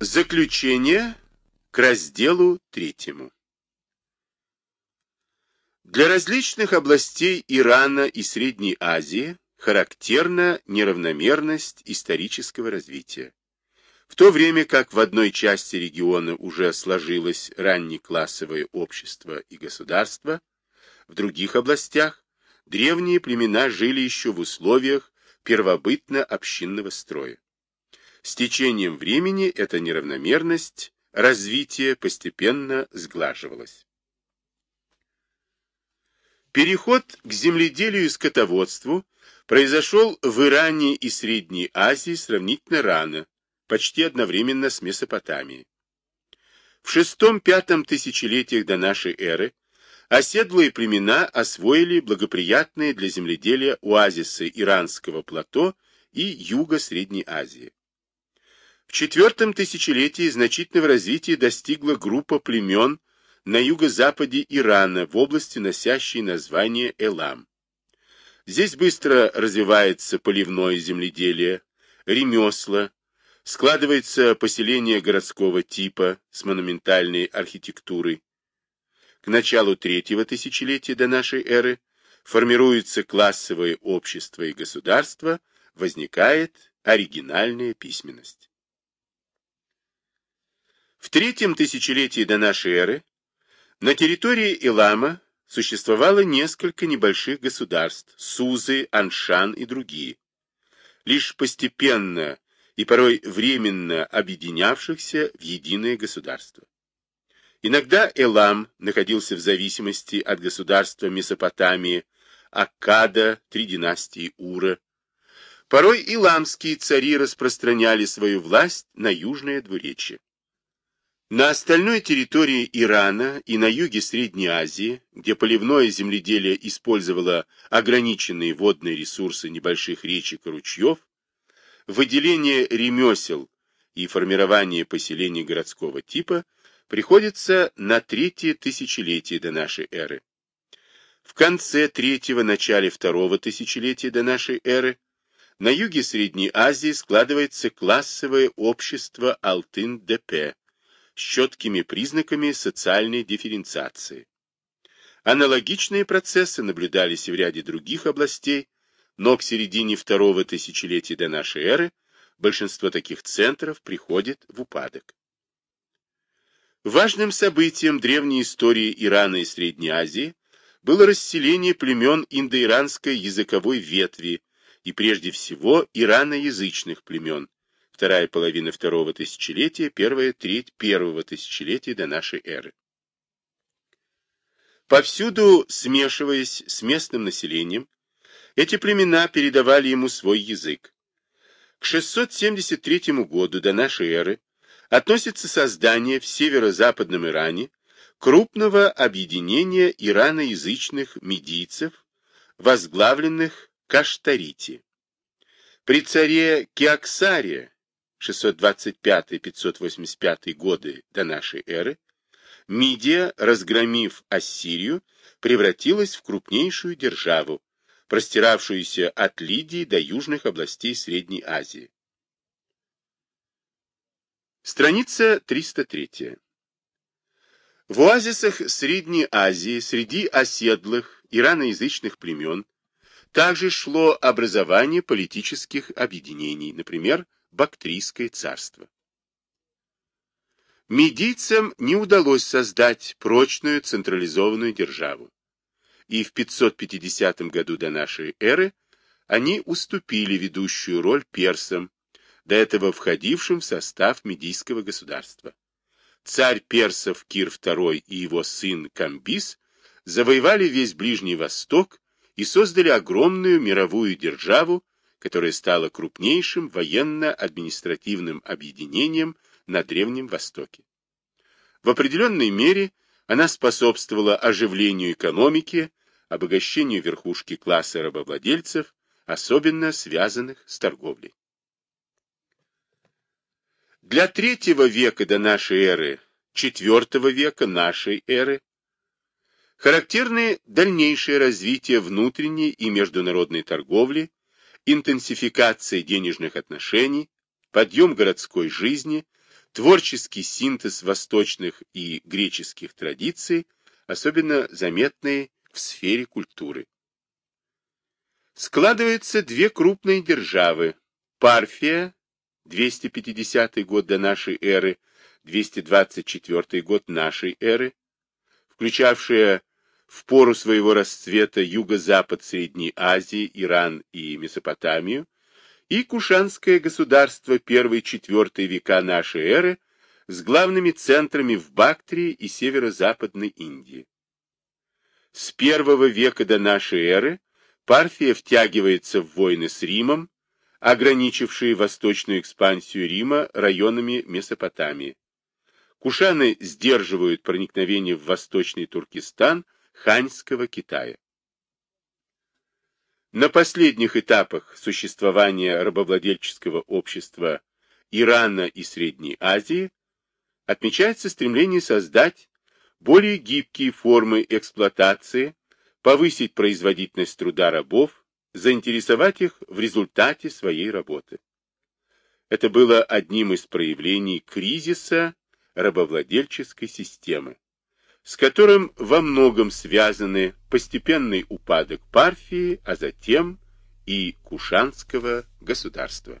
Заключение к разделу третьему. Для различных областей Ирана и Средней Азии характерна неравномерность исторического развития. В то время как в одной части региона уже сложилось раннеклассовое общество и государство, в других областях древние племена жили еще в условиях первобытно-общинного строя. С течением времени эта неравномерность развития постепенно сглаживалась. Переход к земледелию и скотоводству произошел в Иране и Средней Азии сравнительно рано, почти одновременно с Месопотамией. В шестом-пятом тысячелетиях до нашей эры оседлые племена освоили благоприятные для земледелия оазисы Иранского плато и юга Средней Азии. В четвертом тысячелетии значительного развития достигла группа племен на юго-западе Ирана в области, носящей название Элам. Здесь быстро развивается поливное земледелие, ремесла, складывается поселение городского типа с монументальной архитектурой. К началу третьего тысячелетия до нашей эры формируется классовое общество и государство, возникает оригинальная письменность. В третьем тысячелетии до нашей эры на территории Илама существовало несколько небольших государств – Сузы, Аншан и другие. Лишь постепенно и порой временно объединявшихся в единое государство. Иногда Элам находился в зависимости от государства Месопотамии, Аккада, три династии Ура. Порой иламские цари распространяли свою власть на южное двуречье. На остальной территории Ирана и на юге Средней Азии, где поливное земледелие использовало ограниченные водные ресурсы небольших речек и ручьев, выделение ремесел и формирование поселений городского типа приходится на третье тысячелетие до нашей эры. В конце третьего, начале второго тысячелетия до нашей эры на юге Средней Азии складывается классовое общество Алтын-Депе, с четкими признаками социальной дифференциации. Аналогичные процессы наблюдались в ряде других областей, но к середине второго тысячелетия до нашей эры большинство таких центров приходит в упадок. Важным событием древней истории Ирана и Средней Азии было расселение племен индоиранской языковой ветви и прежде всего ираноязычных племен, вторая половина второго тысячелетия, первая треть первого тысячелетия до нашей эры. Повсюду, смешиваясь с местным населением, эти племена передавали ему свой язык. К 673 году до нашей эры относится создание в северо-западном Иране крупного объединения ираноязычных медийцев, возглавленных Каштарити. При царе Кеоксаре 625-585 годы до нашей эры, Мидия, разгромив Ассирию, превратилась в крупнейшую державу, простиравшуюся от Лидии до южных областей Средней Азии. Страница 303. В оазисах Средней Азии среди оседлых ираноязычных племен также шло образование политических объединений, например, Бактрийское царство. Медийцам не удалось создать прочную централизованную державу, и в 550 году до нашей эры они уступили ведущую роль персам, до этого входившим в состав медийского государства. Царь персов Кир II и его сын Камбис завоевали весь Ближний Восток и создали огромную мировую державу, которое стало крупнейшим военно-административным объединением на Древнем Востоке. В определенной мере она способствовала оживлению экономики, обогащению верхушки класса рабовладельцев, особенно связанных с торговлей. Для третьего века до нашей эры, четвертого века нашей эры, характерны дальнейшее развитие внутренней и международной торговли, интенсификация денежных отношений, подъем городской жизни, творческий синтез восточных и греческих традиций, особенно заметный в сфере культуры. Складываются две крупные державы – Парфия, 250 год до нашей эры, 224 год нашей эры, включавшая в пору своего расцвета юго-запад Средней Азии, Иран и Месопотамию, и Кушанское государство 1-4 века нашей эры с главными центрами в Бактрии и северо-западной Индии. С первого века до нашей эры Парфия втягивается в войны с Римом, ограничившие восточную экспансию Рима районами Месопотамии. Кушаны сдерживают проникновение в восточный Туркестан ханьского Китая. На последних этапах существования рабовладельческого общества Ирана и Средней Азии отмечается стремление создать более гибкие формы эксплуатации, повысить производительность труда рабов, заинтересовать их в результате своей работы. Это было одним из проявлений кризиса рабовладельческой системы с которым во многом связаны постепенный упадок Парфии, а затем и Кушанского государства.